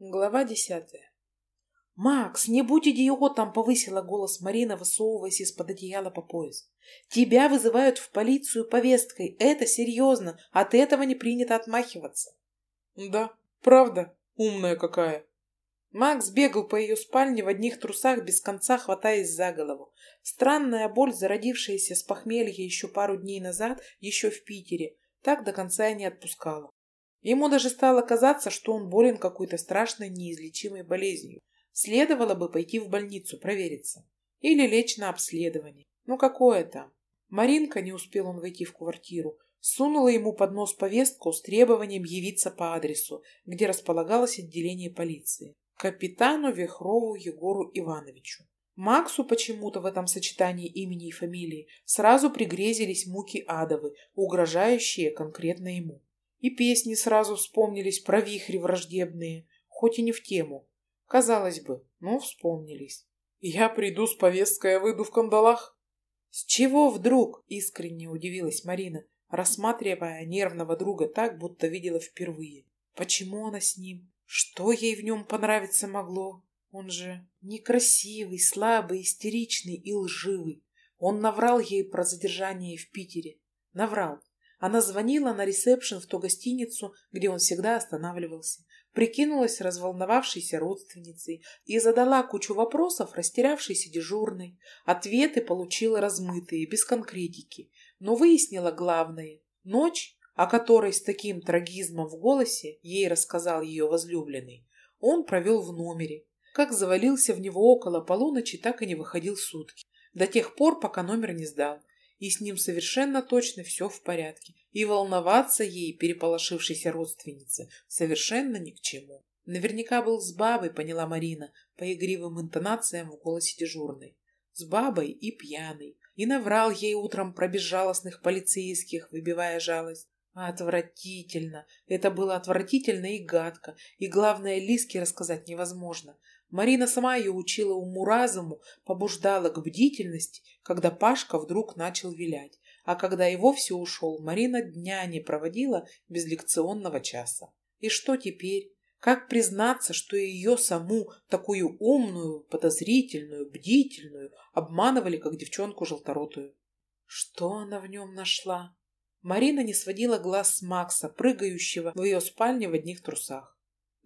Глава десятая. «Макс, не будь идиотом!» — повысила голос Марина, высовываясь из-под одеяла по пояс. «Тебя вызывают в полицию повесткой. Это серьезно. От этого не принято отмахиваться». «Да, правда, умная какая!» Макс бегал по ее спальне в одних трусах, без конца хватаясь за голову. Странная боль, зародившаяся с похмелья еще пару дней назад, еще в Питере, так до конца и не отпускала. Ему даже стало казаться, что он болен какой-то страшной неизлечимой болезнью. Следовало бы пойти в больницу провериться. Или лечь на обследование. Ну какое там? Маринка, не успел он войти в квартиру, сунула ему под нос повестку с требованием явиться по адресу, где располагалось отделение полиции. Капитану Вихрову Егору Ивановичу. Максу почему-то в этом сочетании имени и фамилии сразу пригрезились муки адовы, угрожающие конкретно ему. И песни сразу вспомнились про вихри враждебные, хоть и не в тему. Казалось бы, но вспомнились. «Я приду с повесткой, а выйду в кандалах?» «С чего вдруг?» — искренне удивилась Марина, рассматривая нервного друга так, будто видела впервые. «Почему она с ним? Что ей в нем понравиться могло? Он же некрасивый, слабый, истеричный и лживый. Он наврал ей про задержание в Питере. Наврал. Она звонила на ресепшн в ту гостиницу, где он всегда останавливался, прикинулась разволновавшейся родственницей и задала кучу вопросов растерявшейся дежурной. Ответы получила размытые, без конкретики, но выяснила главное. Ночь, о которой с таким трагизмом в голосе ей рассказал ее возлюбленный, он провел в номере. Как завалился в него около полуночи, так и не выходил сутки. До тех пор, пока номер не сдал и с ним совершенно точно все в порядке, и волноваться ей, переполошившейся родственнице, совершенно ни к чему. Наверняка был с бабой, поняла Марина, по игривым интонациям в голосе дежурной. С бабой и пьяный. И наврал ей утром про безжалостных полицейских, выбивая жалость. Отвратительно. Это было отвратительно и гадко. И главное, Лиске рассказать невозможно. Марина сама ее учила уму-разуму, побуждала к бдительности, когда Пашка вдруг начал вилять. А когда и вовсе ушел, Марина дня не проводила без лекционного часа. И что теперь? Как признаться, что ее саму, такую умную, подозрительную, бдительную, обманывали, как девчонку желторотую? Что она в нем нашла? Марина не сводила глаз с Макса, прыгающего в ее спальне в одних трусах.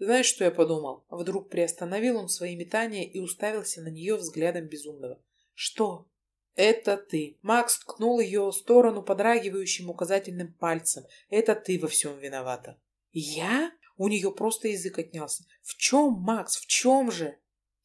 Знаешь, что я подумал? Вдруг приостановил он свои метания и уставился на нее взглядом безумного. Что? Это ты. Макс ткнул ее в сторону подрагивающим указательным пальцем. Это ты во всем виновата. Я? У нее просто язык отнялся. В чем, Макс, в чем же?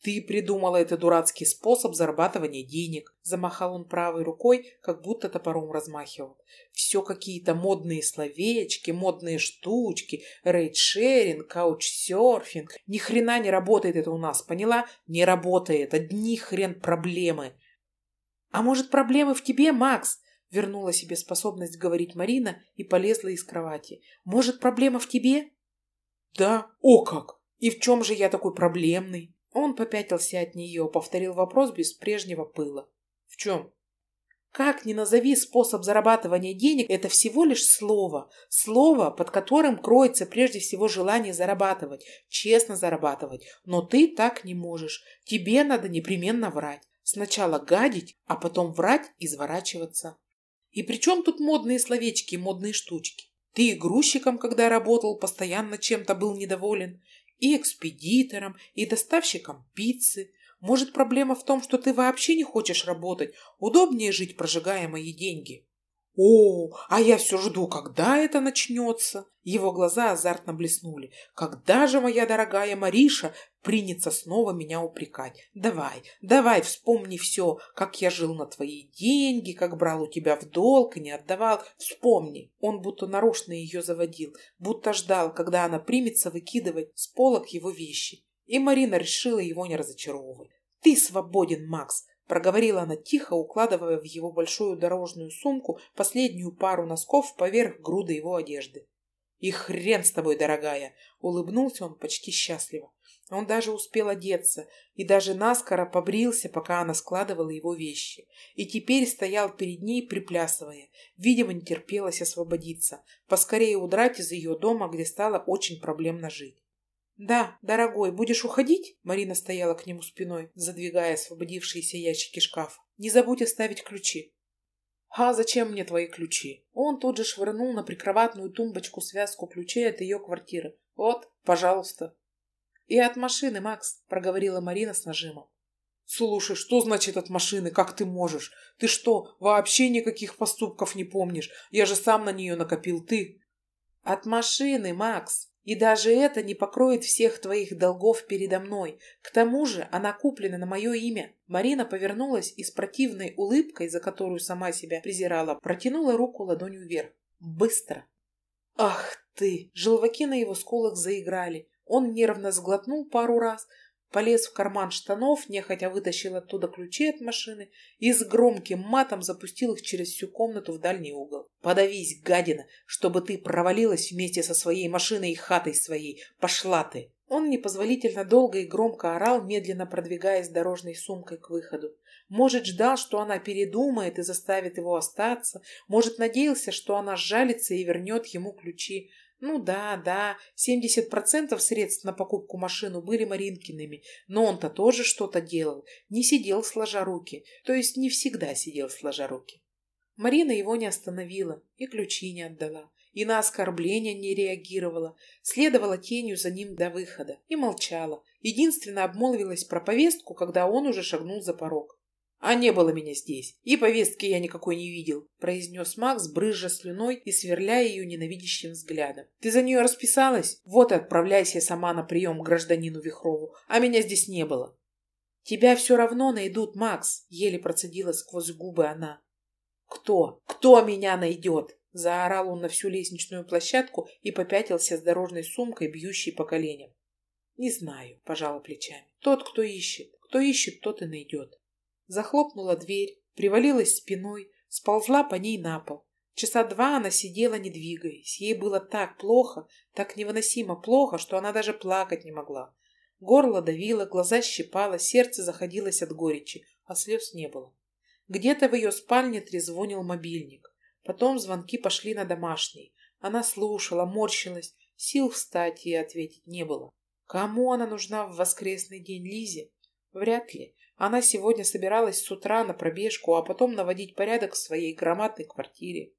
«Ты придумала этот дурацкий способ зарабатывания денег», — замахал он правой рукой, как будто топором размахивал. «Все какие-то модные словечки, модные штучки, рейдшеринг, каучсерфинг. Ни хрена не работает это у нас, поняла? Не работает. Одни хрен проблемы». «А может, проблемы в тебе, Макс?» Вернула себе способность говорить Марина и полезла из кровати. «Может, проблема в тебе?» «Да, о как! И в чем же я такой проблемный?» Он попятился от нее, повторил вопрос без прежнего пыла. В чем? Как ни назови способ зарабатывания денег, это всего лишь слово. Слово, под которым кроется прежде всего желание зарабатывать, честно зарабатывать. Но ты так не можешь. Тебе надо непременно врать. Сначала гадить, а потом врать и изворачиваться. И при чем тут модные словечки и модные штучки? Ты грузчиком, когда работал, постоянно чем-то был недоволен и экспедитором, и доставщиком пиццы. Может, проблема в том, что ты вообще не хочешь работать, удобнее жить, прожигая мои деньги. О, а я все жду, когда это начнется. Его глаза азартно блеснули. Когда же, моя дорогая Мариша, принется снова меня упрекать? Давай, давай, вспомни все, как я жил на твои деньги, как брал у тебя в долг и не отдавал. Вспомни. Он будто нарочно ее заводил, будто ждал, когда она примется выкидывать с полок его вещи. И Марина решила его не разочаровывать. Ты свободен, Макс. Проговорила она тихо, укладывая в его большую дорожную сумку последнюю пару носков поверх груды его одежды. «И хрен с тобой, дорогая!» — улыбнулся он почти счастливо. Он даже успел одеться и даже наскоро побрился, пока она складывала его вещи. И теперь стоял перед ней, приплясывая. Видимо, не терпелось освободиться, поскорее удрать из ее дома, где стало очень проблемно жить. Да, дорогой, будешь уходить? Марина стояла к нему спиной, задвигая освободившиеся ящики шкафа. Не забудь оставить ключи. «А зачем мне твои ключи?» Он тут же швырнул на прикроватную тумбочку связку ключей от ее квартиры. «Вот, пожалуйста». «И от машины, Макс», — проговорила Марина с нажимом. «Слушай, что значит от машины? Как ты можешь? Ты что, вообще никаких поступков не помнишь? Я же сам на нее накопил, ты...» «От машины, Макс. И даже это не покроет всех твоих долгов передо мной. К тому же она куплена на мое имя». Марина повернулась и с противной улыбкой, за которую сама себя презирала, протянула руку ладонью вверх. «Быстро!» «Ах ты!» Желваки на его скулах заиграли. Он нервно сглотнул пару раз, полез в карман штанов, нехотя вытащил оттуда ключи от машины и с громким матом запустил их через всю комнату в дальний угол. «Подавись, гадина, чтобы ты провалилась вместе со своей машиной и хатой своей! Пошла ты!» Он непозволительно долго и громко орал, медленно продвигаясь дорожной сумкой к выходу. Может, ждал, что она передумает и заставит его остаться. Может, надеялся, что она сжалится и вернет ему ключи. Ну да, да, 70% средств на покупку машину были Маринкиными, но он-то тоже что-то делал, не сидел сложа руки, то есть не всегда сидел сложа руки. Марина его не остановила и ключи не отдала, и на оскорбления не реагировала, следовала тенью за ним до выхода и молчала, единственно обмолвилась про повестку, когда он уже шагнул за порог. «А не было меня здесь, и повестки я никакой не видел», произнес Макс, брызжа слюной и сверляя ее ненавидящим взглядом. «Ты за нее расписалась? Вот и отправляйся сама на прием к гражданину Вихрову, а меня здесь не было». «Тебя все равно найдут, Макс», еле процедила сквозь губы она. «Кто? Кто меня найдет?» Заорал он на всю лестничную площадку и попятился с дорожной сумкой, бьющей по коленям. «Не знаю», — пожала плечами. «Тот, кто ищет. Кто ищет, тот и найдет». Захлопнула дверь, привалилась спиной, сползла по ней на пол. Часа два она сидела, не двигаясь. Ей было так плохо, так невыносимо плохо, что она даже плакать не могла. Горло давило, глаза щипало, сердце заходилось от горечи, а слез не было. Где-то в ее спальне трезвонил мобильник. Потом звонки пошли на домашний. Она слушала, морщилась, сил встать и ответить не было. Кому она нужна в воскресный день Лизе? Вряд ли. Она сегодня собиралась с утра на пробежку, а потом наводить порядок в своей громадной квартире.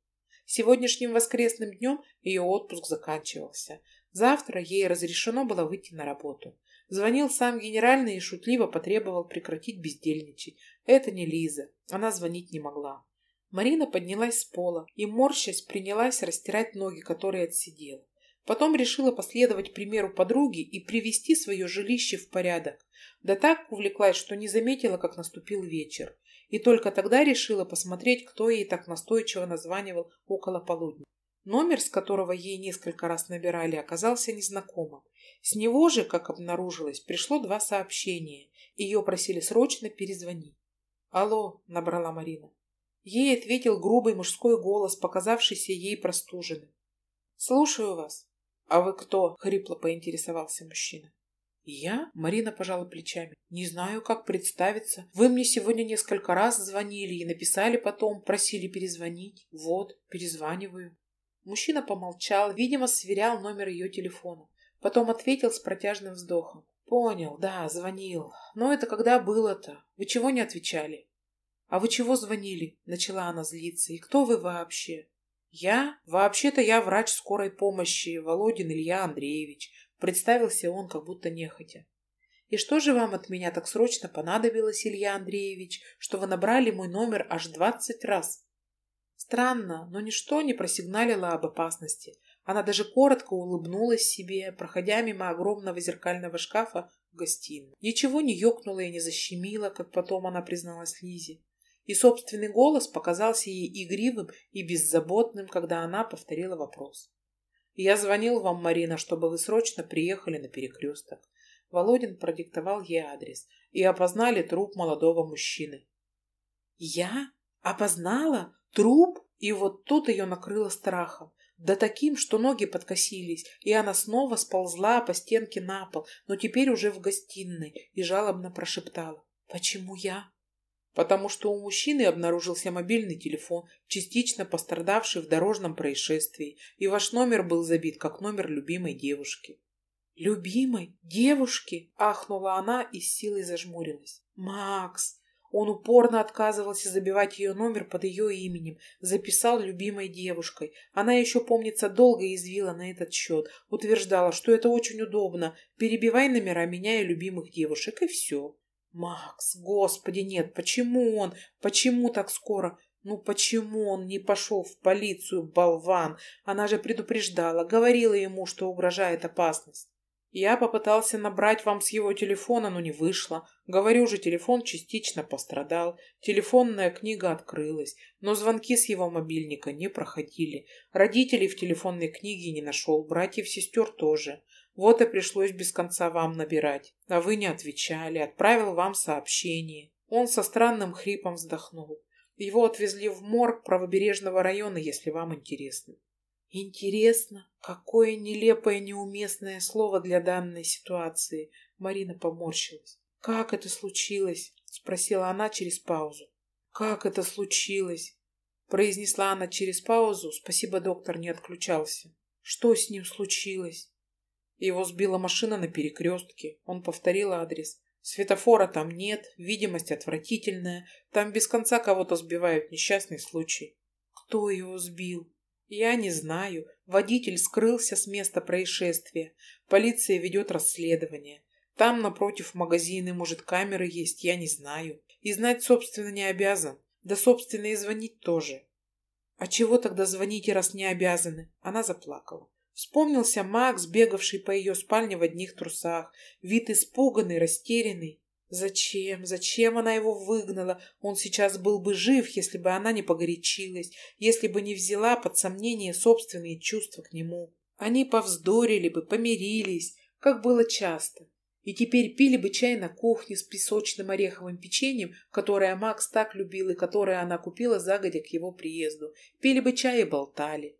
Сегодняшним воскресным днем ее отпуск заканчивался. Завтра ей разрешено было выйти на работу. Звонил сам генеральный и шутливо потребовал прекратить бездельничать. Это не Лиза. Она звонить не могла. Марина поднялась с пола и, морщась, принялась растирать ноги, которые отсидела. Потом решила последовать примеру подруги и привести свое жилище в порядок. Да так увлеклась, что не заметила, как наступил вечер. И только тогда решила посмотреть, кто ей так настойчиво названивал около полудня. Номер, с которого ей несколько раз набирали, оказался незнакомым. С него же, как обнаружилось, пришло два сообщения. Ее просили срочно перезвонить. «Алло», — набрала Марина. Ей ответил грубый мужской голос, показавшийся ей простуженным. «Слушаю вас». «А вы кто?» — хрипло поинтересовался мужчина. «Я?» — Марина пожала плечами. «Не знаю, как представиться. Вы мне сегодня несколько раз звонили и написали потом, просили перезвонить. Вот, перезваниваю». Мужчина помолчал, видимо, сверял номер ее телефона. Потом ответил с протяжным вздохом. «Понял, да, звонил. Но это когда было-то? Вы чего не отвечали?» «А вы чего звонили?» — начала она злиться. «И кто вы вообще?» «Я? Вообще-то я врач скорой помощи, Володин Илья Андреевич», — представился он как будто нехотя. «И что же вам от меня так срочно понадобилось, Илья Андреевич, что вы набрали мой номер аж двадцать раз?» Странно, но ничто не просигналило об опасности. Она даже коротко улыбнулась себе, проходя мимо огромного зеркального шкафа в гостиную. Ничего не ёкнуло и не защемило, как потом она призналась Лизе и собственный голос показался ей игривым и беззаботным, когда она повторила вопрос. «Я звонил вам, Марина, чтобы вы срочно приехали на перекресток». Володин продиктовал ей адрес и опознали труп молодого мужчины. «Я? Опознала? Труп?» И вот тут ее накрыло страхом. Да таким, что ноги подкосились, и она снова сползла по стенке на пол, но теперь уже в гостиной, и жалобно прошептала. «Почему я?» Потому что у мужчины обнаружился мобильный телефон, частично пострадавший в дорожном происшествии, и ваш номер был забит как номер любимой девушки. «Любимой? Девушки?» — ахнула она и с силой зажмурилась. «Макс!» Он упорно отказывался забивать ее номер под ее именем, записал любимой девушкой. Она еще, помнится, долго извила на этот счет, утверждала, что это очень удобно. Перебивай номера, меняя любимых девушек, и все. Макс, господи, нет, почему он? Почему так скоро? Ну почему он не пошел в полицию, болван? Она же предупреждала, говорила ему, что угрожает опасность. Я попытался набрать вам с его телефона, но не вышло. Говорю же, телефон частично пострадал. Телефонная книга открылась, но звонки с его мобильника не проходили. Родителей в телефонной книге не нашел, братьев-сестер тоже. Вот и пришлось без конца вам набирать. А вы не отвечали, отправил вам сообщение. Он со странным хрипом вздохнул. Его отвезли в морг правобережного района, если вам интересно. Интересно, какое нелепое неуместное слово для данной ситуации. Марина поморщилась. Как это случилось? Спросила она через паузу. Как это случилось? Произнесла она через паузу. Спасибо, доктор не отключался. Что с ним случилось? Его сбила машина на перекрестке. Он повторил адрес. Светофора там нет, видимость отвратительная. Там без конца кого-то сбивают, несчастный случай. Кто его сбил? Я не знаю. Водитель скрылся с места происшествия. Полиция ведет расследование. Там напротив магазины, может, камеры есть, я не знаю. И знать, собственно, не обязан. Да, собственно, и звонить тоже. А чего тогда звоните, раз не обязаны? Она заплакала. Вспомнился Макс, бегавший по ее спальне в одних трусах. Вид испуганный, растерянный. Зачем? Зачем она его выгнала? Он сейчас был бы жив, если бы она не погорячилась, если бы не взяла под сомнение собственные чувства к нему. Они повздорили бы, помирились, как было часто. И теперь пили бы чай на кухне с песочным ореховым печеньем, которое Макс так любил и которое она купила загодя к его приезду. Пили бы чай и болтали.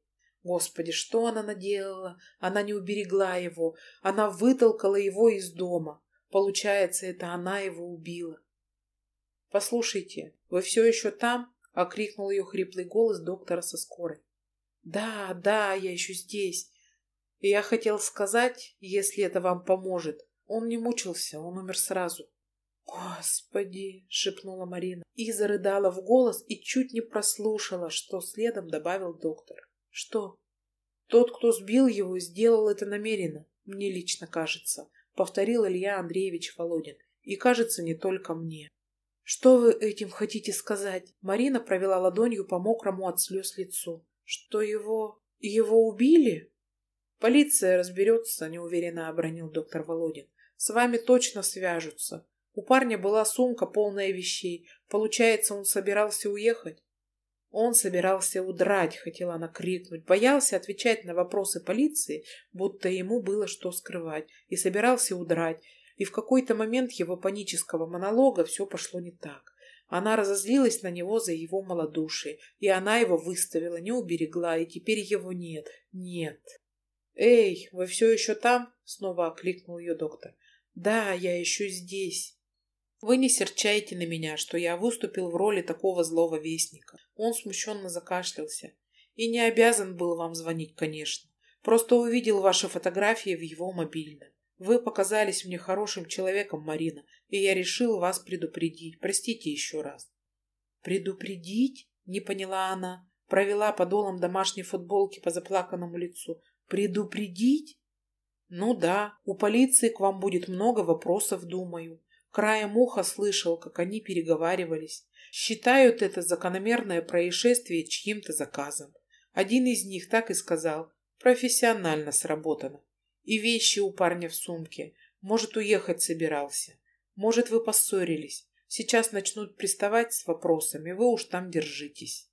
Господи, что она наделала? Она не уберегла его. Она вытолкала его из дома. Получается, это она его убила. «Послушайте, вы все еще там?» — окрикнул ее хриплый голос доктора со скорой. «Да, да, я еще здесь. Я хотел сказать, если это вам поможет. Он не мучился, он умер сразу». «Господи!» — шепнула Марина и зарыдала в голос и чуть не прослушала, что следом добавил доктор. Что? Тот, кто сбил его, сделал это намеренно, мне лично кажется, повторил Илья Андреевич Володин. И кажется, не только мне. Что вы этим хотите сказать? Марина провела ладонью по мокрому от слез лицу. Что его... его убили? Полиция разберется, неуверенно обронил доктор Володин. С вами точно свяжутся. У парня была сумка, полная вещей. Получается, он собирался уехать? Он собирался удрать, хотела она крикнуть, боялся отвечать на вопросы полиции, будто ему было что скрывать, и собирался удрать. И в какой-то момент его панического монолога все пошло не так. Она разозлилась на него за его малодушие, и она его выставила, не уберегла, и теперь его нет. Нет. «Эй, вы все еще там?» — снова окликнул ее доктор. «Да, я еще здесь». Вы не серчайте на меня, что я выступил в роли такого злого вестника. Он смущенно закашлялся. И не обязан был вам звонить, конечно. Просто увидел ваши фотографии в его мобильном. Вы показались мне хорошим человеком, Марина, и я решил вас предупредить. Простите еще раз. Предупредить? Не поняла она. Провела подолом домашней футболки по заплаканному лицу. Предупредить? Ну да, у полиции к вам будет много вопросов, думаю. Краем уха слышал, как они переговаривались. Считают это закономерное происшествие чьим-то заказом. Один из них так и сказал. Профессионально сработано. И вещи у парня в сумке. Может, уехать собирался. Может, вы поссорились. Сейчас начнут приставать с вопросами. Вы уж там держитесь.